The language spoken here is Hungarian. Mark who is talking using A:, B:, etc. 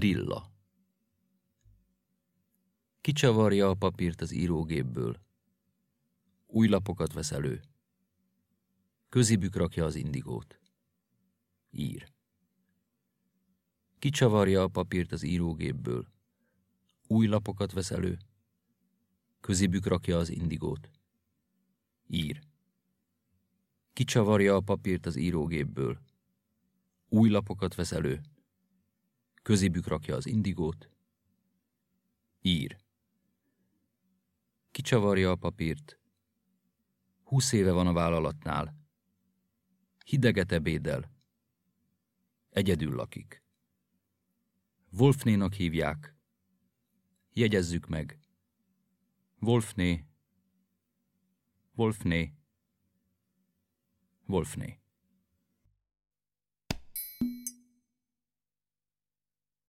A: Trilla Kicsavarja a papírt az írógépből. Új lapokat vesz elő. Közibük rakja az indigót. Ír. Kicsavarja a papírt az írógépből. Új lapokat vesz elő. Közibük rakja az indigót. Ír. Kicsavarja a papírt az írógépből. Új lapokat vesz elő. Közibük rakja az indigót. Ír. Kicsavarja a papírt. Húsz éve van a vállalatnál. Hideget ebédel. Egyedül lakik. Wolfnénak hívják. Jegyezzük meg. Wolfné. Wolfné. Wolfné.